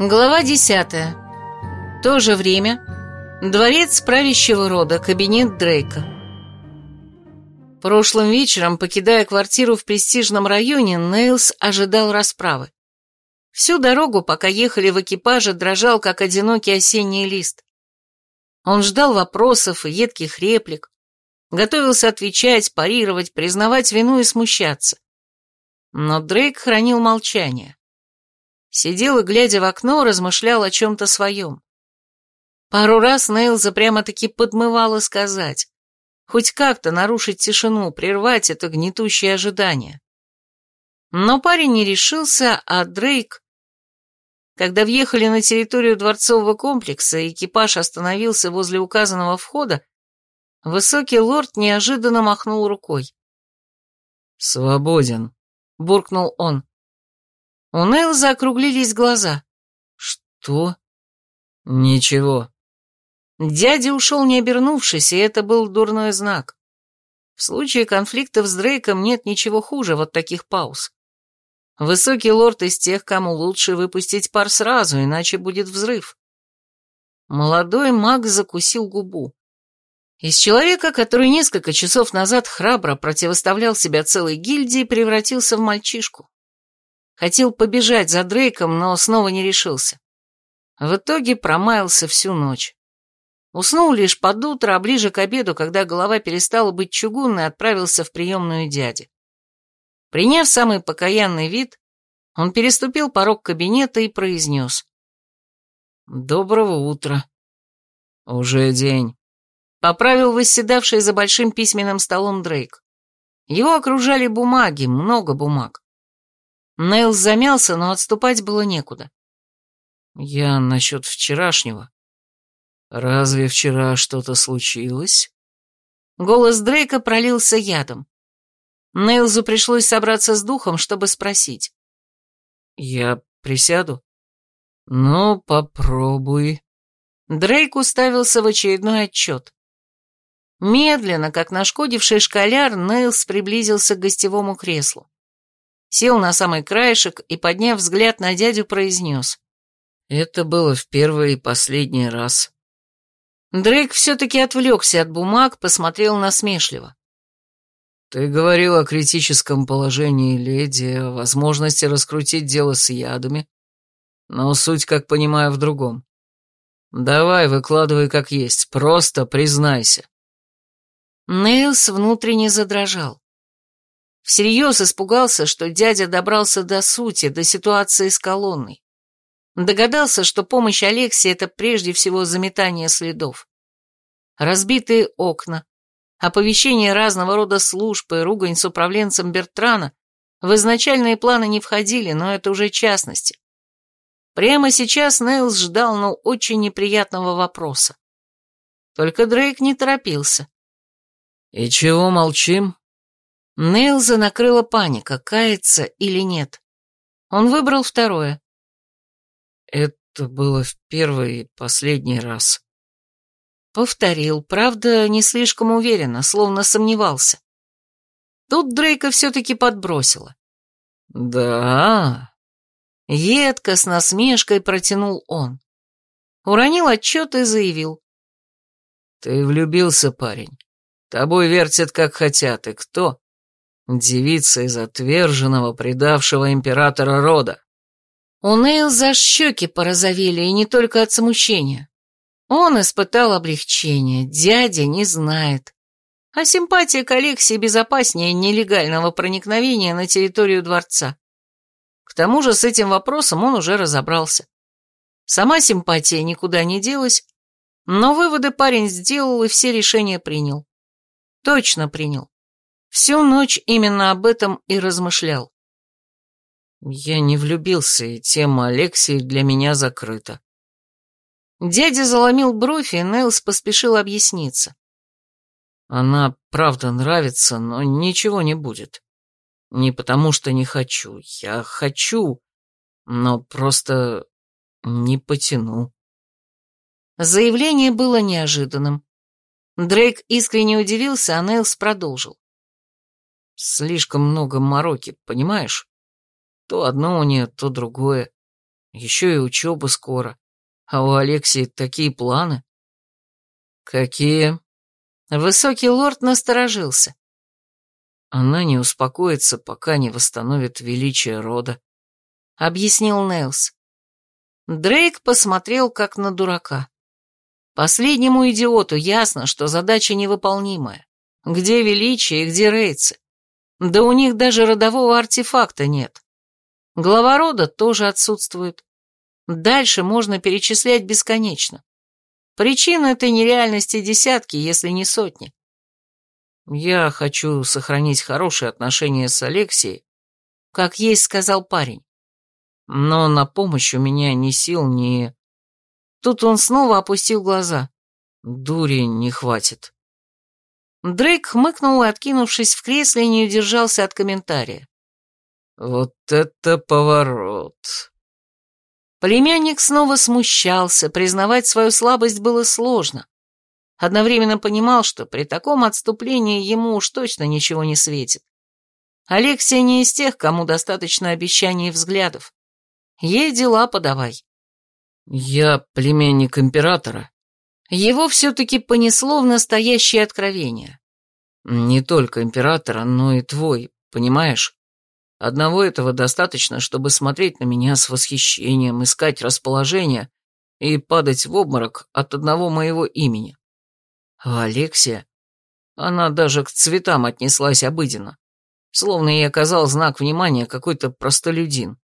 Глава десятая. То же время. Дворец правящего рода, кабинет Дрейка. Прошлым вечером, покидая квартиру в престижном районе, Нейлс ожидал расправы. Всю дорогу, пока ехали в экипаже, дрожал, как одинокий осенний лист. Он ждал вопросов и едких реплик, готовился отвечать, парировать, признавать вину и смущаться. Но Дрейк хранил молчание. Сидел и, глядя в окно, размышлял о чем-то своем. Пару раз Нейлза прямо-таки подмывало сказать. Хоть как-то нарушить тишину, прервать это гнетущее ожидание. Но парень не решился, а Дрейк... Когда въехали на территорию дворцового комплекса, экипаж остановился возле указанного входа, высокий лорд неожиданно махнул рукой. «Свободен», — буркнул он. У Нейлза округлились глаза. «Что?» «Ничего». Дядя ушел не обернувшись, и это был дурной знак. В случае конфликтов с Дрейком нет ничего хуже вот таких пауз. Высокий лорд из тех, кому лучше выпустить пар сразу, иначе будет взрыв. Молодой маг закусил губу. Из человека, который несколько часов назад храбро противоставлял себя целой гильдии, превратился в мальчишку. Хотел побежать за Дрейком, но снова не решился. В итоге промаялся всю ночь. Уснул лишь под утро, а ближе к обеду, когда голова перестала быть чугунной, отправился в приемную дяди. Приняв самый покаянный вид, он переступил порог кабинета и произнес. «Доброго утра. Уже день». Поправил восседавший за большим письменным столом Дрейк. Его окружали бумаги, много бумаг. Нейлс замялся, но отступать было некуда. «Я насчет вчерашнего. Разве вчера что-то случилось?» Голос Дрейка пролился ядом. Нейлзу пришлось собраться с духом, чтобы спросить. «Я присяду?» «Ну, попробуй». Дрейк уставился в очередной отчет. Медленно, как нашкодивший школяр, Нейлс приблизился к гостевому креслу сел на самый краешек и, подняв взгляд на дядю, произнес. «Это было в первый и последний раз». Дрейк все-таки отвлекся от бумаг, посмотрел насмешливо. «Ты говорил о критическом положении леди, о возможности раскрутить дело с ядами, но суть, как понимаю, в другом. Давай, выкладывай как есть, просто признайся». Нейлс внутренне задрожал. Всерьез испугался, что дядя добрался до сути, до ситуации с колонной. Догадался, что помощь Алексии — это прежде всего заметание следов. Разбитые окна, оповещение разного рода служб и ругань с управленцем Бертрана в изначальные планы не входили, но это уже частности. Прямо сейчас Нейлс ждал, ну, очень неприятного вопроса. Только Дрейк не торопился. «И чего молчим?» Нейлза накрыла паника, каяться или нет. Он выбрал второе. Это было в первый и последний раз. Повторил, правда, не слишком уверенно, словно сомневался. Тут Дрейка все-таки подбросила. «Да?» Едко, с насмешкой протянул он. Уронил отчет и заявил. «Ты влюбился, парень. Тобой вертят, как хотят, и кто?» Девица из отверженного, предавшего императора рода. У Нейлза щеки порозовели, и не только от смущения. Он испытал облегчение, дядя не знает. А симпатия к Алексии безопаснее нелегального проникновения на территорию дворца. К тому же с этим вопросом он уже разобрался. Сама симпатия никуда не делась, но выводы парень сделал и все решения принял. Точно принял. Всю ночь именно об этом и размышлял. Я не влюбился, и тема Алексии для меня закрыта. Дядя заломил бровь, и Нелс поспешил объясниться. Она правда нравится, но ничего не будет. Не потому что не хочу. Я хочу, но просто не потяну. Заявление было неожиданным. Дрейк искренне удивился, а Нейлс продолжил. Слишком много мороки, понимаешь? То одно у нее, то другое. Еще и учеба скоро. А у Алексии такие планы. Какие? Высокий лорд насторожился. Она не успокоится, пока не восстановит величие рода, объяснил Нейлс. Дрейк посмотрел как на дурака. Последнему идиоту ясно, что задача невыполнимая. Где величие и где рейцы? Да у них даже родового артефакта нет. Глава рода тоже отсутствует. Дальше можно перечислять бесконечно. Причин этой нереальности десятки, если не сотни. Я хочу сохранить хорошие отношения с Алексией, как есть сказал парень. Но на помощь у меня ни сил, ни... Тут он снова опустил глаза. Дури не хватит. Дрейк хмыкнул и, откинувшись в кресле, не удержался от комментария. «Вот это поворот!» Племянник снова смущался, признавать свою слабость было сложно. Одновременно понимал, что при таком отступлении ему уж точно ничего не светит. Алексия не из тех, кому достаточно обещаний и взглядов. Ей дела подавай. «Я племянник императора», его все-таки понесло в настоящее откровение. Не только императора, но и твой, понимаешь? Одного этого достаточно, чтобы смотреть на меня с восхищением, искать расположение и падать в обморок от одного моего имени. А Алексия, она даже к цветам отнеслась обыденно, словно ей оказал знак внимания какой-то простолюдин.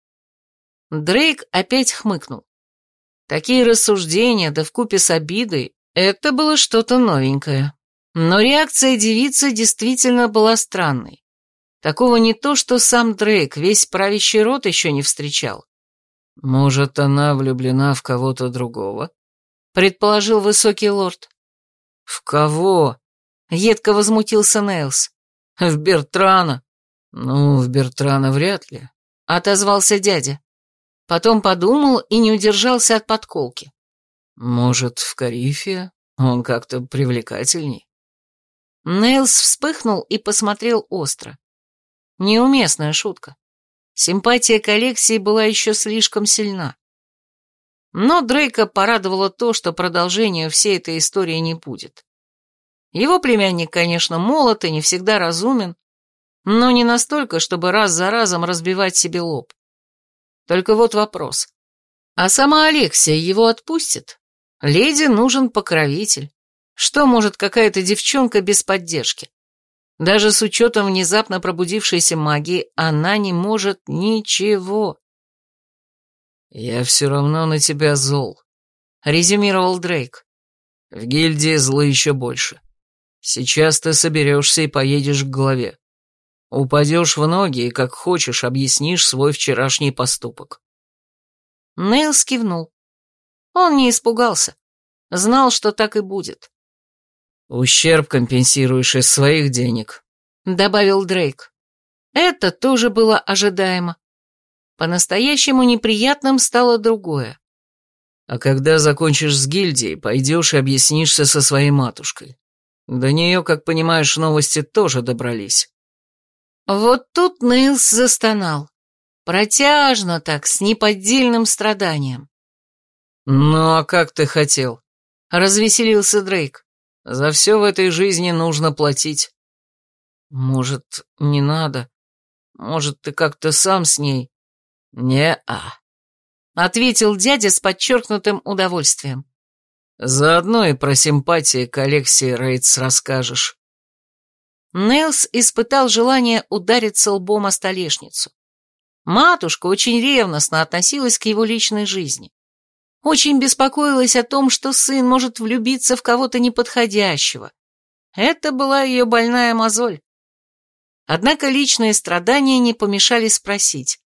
Дрейк опять хмыкнул. Такие рассуждения, да вкупе с обидой, это было что-то новенькое. Но реакция девицы действительно была странной. Такого не то, что сам Дрейк весь правящий род еще не встречал. «Может, она влюблена в кого-то другого?» — предположил высокий лорд. «В кого?» — едко возмутился Нейлс. «В Бертрана». «Ну, в Бертрана вряд ли», — отозвался дядя. Потом подумал и не удержался от подколки. «Может, в Карифе? Он как-то привлекательней». Нейлс вспыхнул и посмотрел остро. Неуместная шутка. Симпатия к Алексии была еще слишком сильна. Но Дрейка порадовало то, что продолжения всей этой истории не будет. Его племянник, конечно, молод и не всегда разумен, но не настолько, чтобы раз за разом разбивать себе лоб. Только вот вопрос. А сама Алексия его отпустит? Леди нужен покровитель. Что может какая-то девчонка без поддержки? Даже с учетом внезапно пробудившейся магии она не может ничего. «Я все равно на тебя зол», — резюмировал Дрейк. «В гильдии зло еще больше. Сейчас ты соберешься и поедешь к главе. Упадешь в ноги и, как хочешь, объяснишь свой вчерашний поступок». Нейл кивнул. Он не испугался. Знал, что так и будет. «Ущерб компенсируешь из своих денег», — добавил Дрейк. Это тоже было ожидаемо. По-настоящему неприятным стало другое. «А когда закончишь с гильдией, пойдешь и объяснишься со своей матушкой. До нее, как понимаешь, новости тоже добрались». Вот тут Нейлс застонал. Протяжно так, с неподдельным страданием. «Ну, а как ты хотел?» — развеселился Дрейк. «За все в этой жизни нужно платить». «Может, не надо? Может, ты как-то сам с ней?» «Не-а», — ответил дядя с подчеркнутым удовольствием. «Заодно и про симпатии к Алексии Рейтс расскажешь». Нелс испытал желание удариться лбом о столешницу. Матушка очень ревностно относилась к его личной жизни. Очень беспокоилась о том, что сын может влюбиться в кого-то неподходящего. Это была ее больная мозоль. Однако личные страдания не помешали спросить.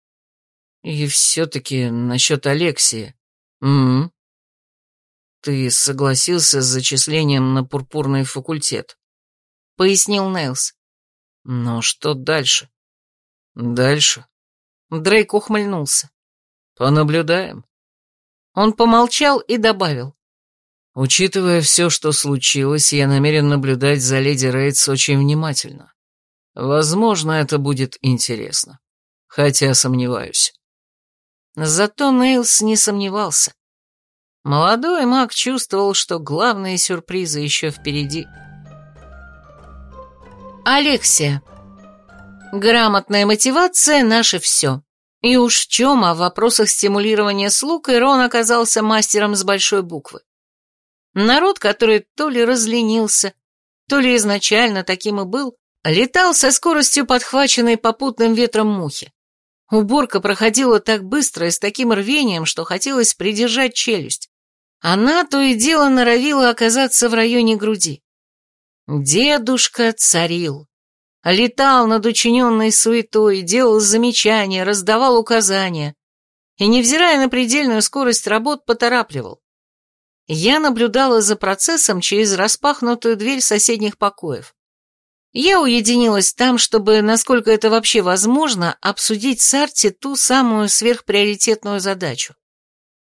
«И все-таки насчет Алексии. М, -м. Ты согласился с зачислением на пурпурный факультет?» — пояснил Нейлс. «Но что дальше?» «Дальше?» Дрейк ухмыльнулся. «Понаблюдаем». Он помолчал и добавил. «Учитывая все, что случилось, я намерен наблюдать за леди Рейтс очень внимательно. Возможно, это будет интересно. Хотя сомневаюсь». Зато Нейлс не сомневался. Молодой маг чувствовал, что главные сюрпризы еще впереди. Алексия. Грамотная мотивация – наше все. И уж в чем, а в вопросах стимулирования слуг Ирон оказался мастером с большой буквы. Народ, который то ли разленился, то ли изначально таким и был, летал со скоростью подхваченной попутным ветром мухи. Уборка проходила так быстро и с таким рвением, что хотелось придержать челюсть. Она то и дело норовила оказаться в районе груди. Дедушка царил. Летал над учиненной суетой, делал замечания, раздавал указания. И, невзирая на предельную скорость работ, поторапливал. Я наблюдала за процессом через распахнутую дверь соседних покоев. Я уединилась там, чтобы, насколько это вообще возможно, обсудить с Арти ту самую сверхприоритетную задачу.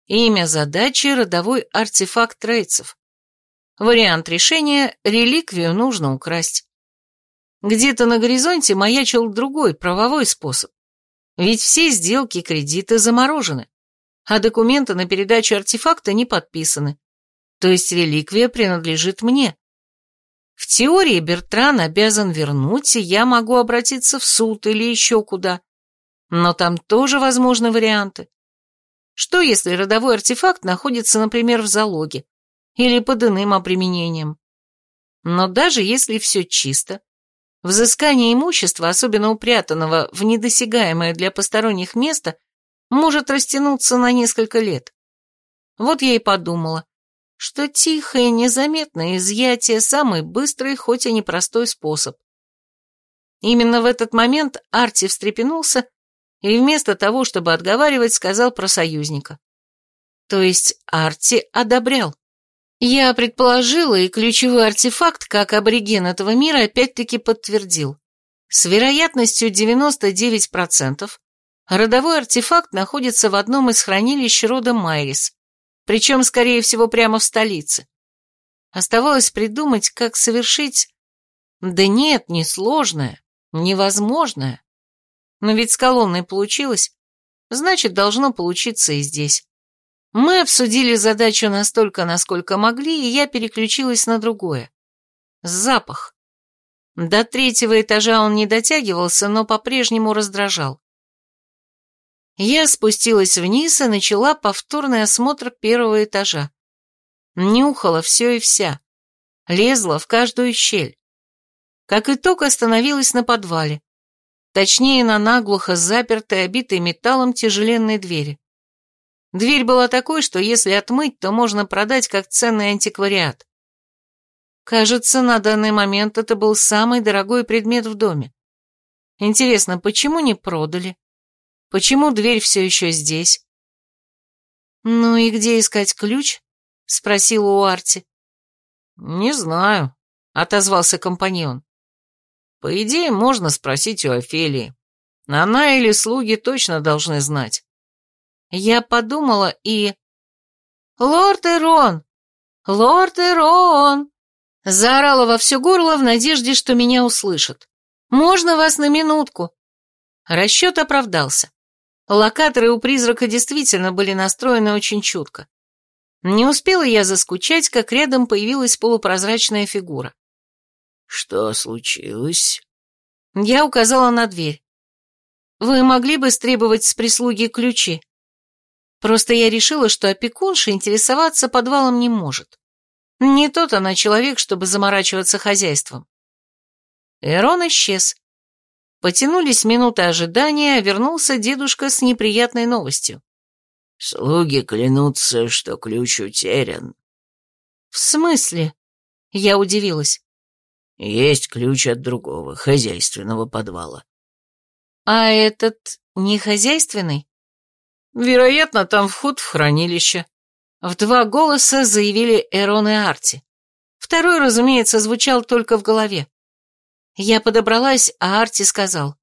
Имя задачи – родовой артефакт трейцев. Вариант решения – реликвию нужно украсть. Где-то на горизонте маячил другой, правовой способ. Ведь все сделки кредиты заморожены а документы на передачу артефакта не подписаны. То есть реликвия принадлежит мне. В теории Бертран обязан вернуть, и я могу обратиться в суд или еще куда. Но там тоже возможны варианты. Что, если родовой артефакт находится, например, в залоге или под иным обременением? Но даже если все чисто, взыскание имущества, особенно упрятанного в недосягаемое для посторонних место, может растянуться на несколько лет. Вот я и подумала, что тихое, незаметное изъятие – самый быстрый, хоть и непростой способ. Именно в этот момент Арти встрепенулся и вместо того, чтобы отговаривать, сказал про союзника. То есть Арти одобрял. Я предположила, и ключевой артефакт, как абориген этого мира, опять-таки подтвердил. С вероятностью 99% Родовой артефакт находится в одном из хранилищ рода Майрис, причем, скорее всего, прямо в столице. Оставалось придумать, как совершить... Да нет, несложное, невозможное. Но ведь с колонной получилось, значит, должно получиться и здесь. Мы обсудили задачу настолько, насколько могли, и я переключилась на другое. Запах. До третьего этажа он не дотягивался, но по-прежнему раздражал. Я спустилась вниз и начала повторный осмотр первого этажа. Нюхала все и вся. Лезла в каждую щель. Как итог, остановилась на подвале. Точнее, на наглухо запертой, обитой металлом тяжеленной двери. Дверь была такой, что если отмыть, то можно продать как ценный антиквариат. Кажется, на данный момент это был самый дорогой предмет в доме. Интересно, почему не продали? Почему дверь все еще здесь? «Ну и где искать ключ?» — спросила у Арти. «Не знаю», — отозвался компаньон. «По идее, можно спросить у Офелии. Она или слуги точно должны знать». Я подумала и... «Лорд Эрон! Лорд Эрон!» Заорала во все горло в надежде, что меня услышат. «Можно вас на минутку?» Расчет оправдался. Локаторы у призрака действительно были настроены очень чутко. Не успела я заскучать, как рядом появилась полупрозрачная фигура. «Что случилось?» Я указала на дверь. «Вы могли бы стребовать с прислуги ключи?» Просто я решила, что опекунша интересоваться подвалом не может. Не тот она человек, чтобы заморачиваться хозяйством. Эрон исчез. Потянулись минуты ожидания, а вернулся дедушка с неприятной новостью. «Слуги клянутся, что ключ утерян». «В смысле?» Я удивилась. «Есть ключ от другого, хозяйственного подвала». «А этот не хозяйственный?» «Вероятно, там вход в хранилище». В два голоса заявили Эрон и Арти. Второй, разумеется, звучал только в голове. Я подобралась, а Арти сказал.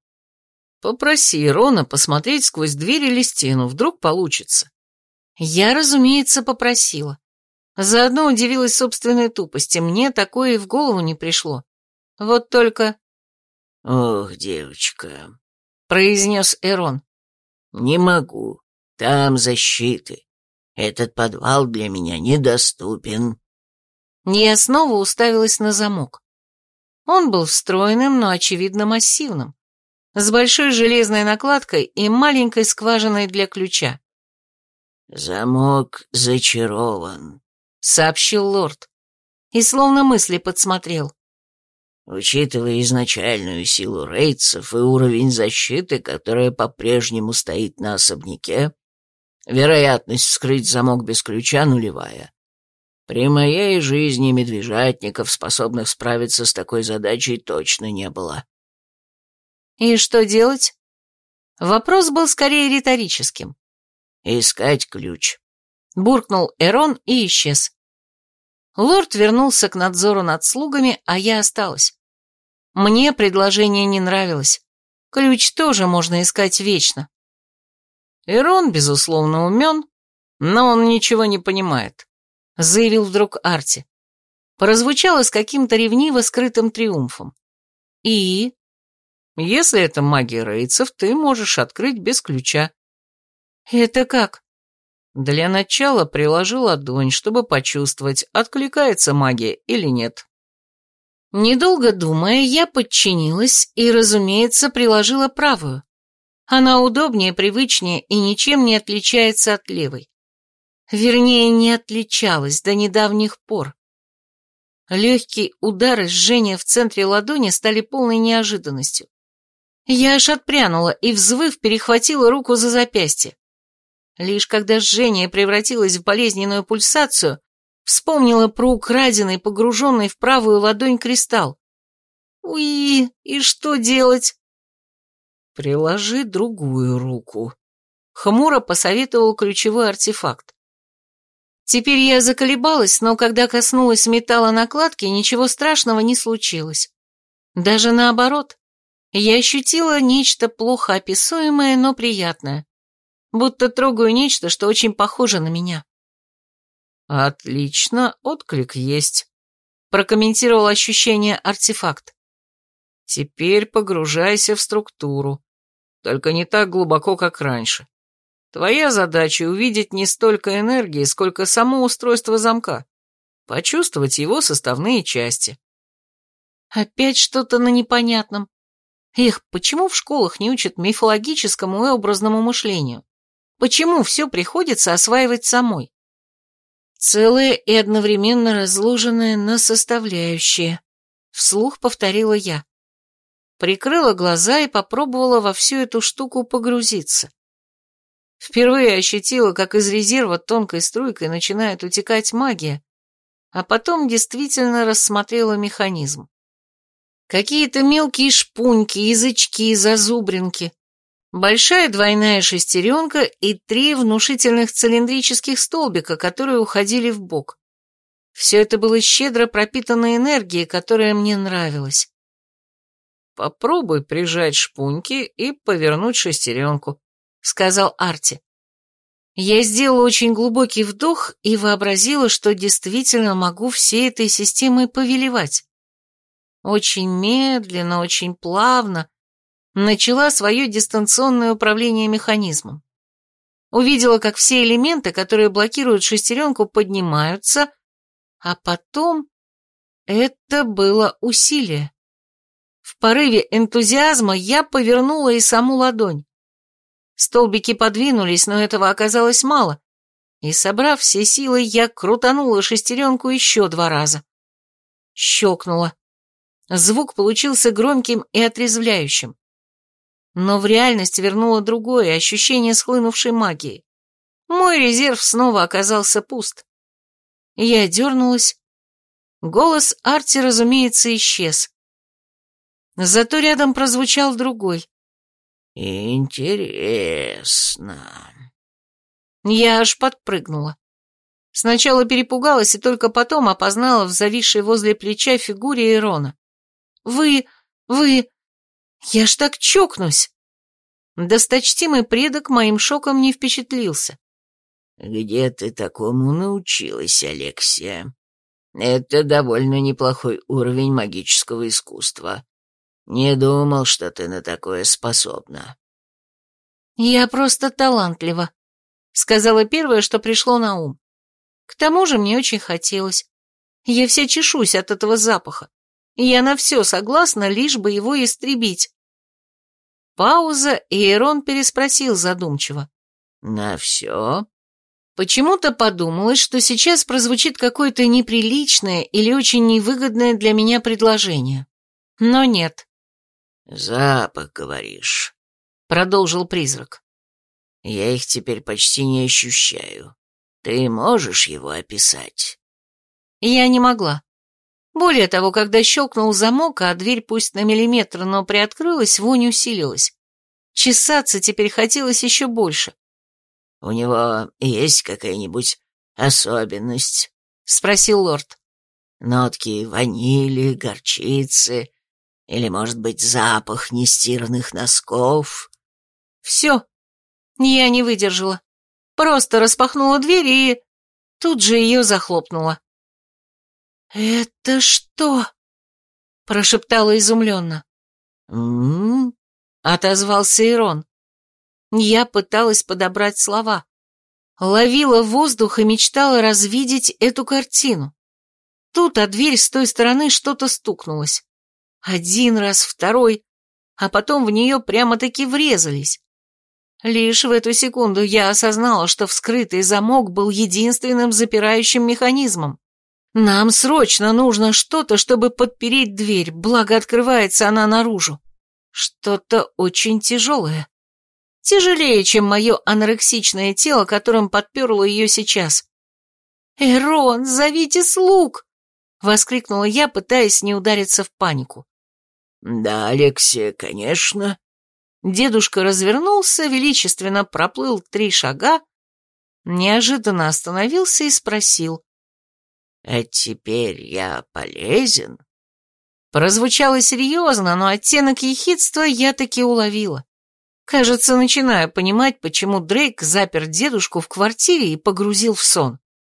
«Попроси Рона посмотреть сквозь дверь или стену, вдруг получится». Я, разумеется, попросила. Заодно удивилась собственной тупости, мне такое и в голову не пришло. Вот только... «Ох, девочка», — произнес Эрон. «Не могу. Там защиты. Этот подвал для меня недоступен». Я снова уставилась на замок. Он был встроенным, но, очевидно, массивным, с большой железной накладкой и маленькой скважиной для ключа. «Замок зачарован», — сообщил лорд, и словно мысли подсмотрел. Учитывая изначальную силу рейдсов и уровень защиты, которая по-прежнему стоит на особняке, вероятность вскрыть замок без ключа нулевая. При моей жизни медвежатников, способных справиться с такой задачей, точно не было. И что делать? Вопрос был скорее риторическим. Искать ключ. Буркнул Эрон и исчез. Лорд вернулся к надзору над слугами, а я осталась. Мне предложение не нравилось. Ключ тоже можно искать вечно. Эрон, безусловно, умен, но он ничего не понимает, заявил вдруг Арти. Прозвучало с каким-то ревниво скрытым триумфом. И? Если это магия рейцев, ты можешь открыть без ключа. Это как? Для начала приложи ладонь, чтобы почувствовать, откликается магия или нет. Недолго думая, я подчинилась и, разумеется, приложила правую. Она удобнее, привычнее и ничем не отличается от левой. Вернее, не отличалась до недавних пор. Легкий удар и жжение в центре ладони стали полной неожиданностью. Я аж отпрянула и, взвыв, перехватила руку за запястье. Лишь когда жжение превратилось в болезненную пульсацию, вспомнила про украденный, погруженный в правую ладонь кристалл. «Уи, и что делать?» «Приложи другую руку», — хмуро посоветовал ключевой артефакт. Теперь я заколебалась, но когда коснулась металла накладки, ничего страшного не случилось. Даже наоборот, я ощутила нечто плохо описуемое, но приятное будто трогаю нечто, что очень похоже на меня. «Отлично, отклик есть», — прокомментировал ощущение артефакт. «Теперь погружайся в структуру, только не так глубоко, как раньше. Твоя задача — увидеть не столько энергии, сколько само устройство замка, почувствовать его составные части». Опять что-то на непонятном. Эх, почему в школах не учат мифологическому и образному мышлению? Почему все приходится осваивать самой? Целое и одновременно разложенное на составляющие. Вслух повторила я. Прикрыла глаза и попробовала во всю эту штуку погрузиться. Впервые ощутила, как из резерва тонкой струйкой начинает утекать магия, а потом действительно рассмотрела механизм. Какие-то мелкие шпуньки, язычки, зазубринки, Большая двойная шестеренка и три внушительных цилиндрических столбика, которые уходили в бок. Все это было щедро пропитано энергией, которая мне нравилась. «Попробуй прижать шпуньки и повернуть шестеренку», — сказал Арти. Я сделала очень глубокий вдох и вообразила, что действительно могу всей этой системой повелевать. Очень медленно, очень плавно, начала свое дистанционное управление механизмом. Увидела, как все элементы, которые блокируют шестеренку, поднимаются, а потом это было усилие. В порыве энтузиазма я повернула и саму ладонь. Столбики подвинулись, но этого оказалось мало, и, собрав все силы, я крутанула шестеренку еще два раза. Щелкнула. Звук получился громким и отрезвляющим. Но в реальность вернуло другое ощущение схлынувшей магии. Мой резерв снова оказался пуст. Я дернулась. Голос Арти, разумеется, исчез. Зато рядом прозвучал другой. «Интересно». Я аж подпрыгнула. Сначала перепугалась и только потом опознала в зависшей возле плеча фигуре Ирона. «Вы... вы... Я ж так чокнусь. Досточтимый предок моим шоком не впечатлился. Где ты такому научилась, Алексия? Это довольно неплохой уровень магического искусства. Не думал, что ты на такое способна. Я просто талантлива, Сказала первое, что пришло на ум. К тому же мне очень хотелось. Я вся чешусь от этого запаха. И я на все согласна, лишь бы его истребить. Пауза, и Эрон переспросил задумчиво. «На все?» Почему-то подумалось, что сейчас прозвучит какое-то неприличное или очень невыгодное для меня предложение. Но нет. «Запах, говоришь», — продолжил призрак. «Я их теперь почти не ощущаю. Ты можешь его описать?» Я не могла. Более того, когда щелкнул замок, а дверь пусть на миллиметр, но приоткрылась, вонь усилилась. Чесаться теперь хотелось еще больше. «У него есть какая-нибудь особенность?» — спросил лорд. «Нотки ванили, горчицы или, может быть, запах нестиранных носков?» «Все. Я не выдержала. Просто распахнула дверь и... Тут же ее захлопнула. «Это что?» — прошептала изумленно. «М-м-м», отозвался Ирон. Я пыталась подобрать слова. Ловила воздух и мечтала развидеть эту картину. Тут о дверь с той стороны что-то стукнулось. Один раз, второй, а потом в нее прямо-таки врезались. Лишь в эту секунду я осознала, что вскрытый замок был единственным запирающим механизмом. Нам срочно нужно что-то, чтобы подпереть дверь, благо открывается она наружу. Что-то очень тяжелое. Тяжелее, чем мое анорексичное тело, которым подперло ее сейчас. «Эрон, зовите слуг!» — воскликнула я, пытаясь не удариться в панику. «Да, Алексия, конечно». Дедушка развернулся, величественно проплыл три шага, неожиданно остановился и спросил. «А теперь я полезен?» Прозвучало серьезно, но оттенок ехидства я таки уловила. Кажется, начинаю понимать, почему Дрейк запер дедушку в квартире и погрузил в сон.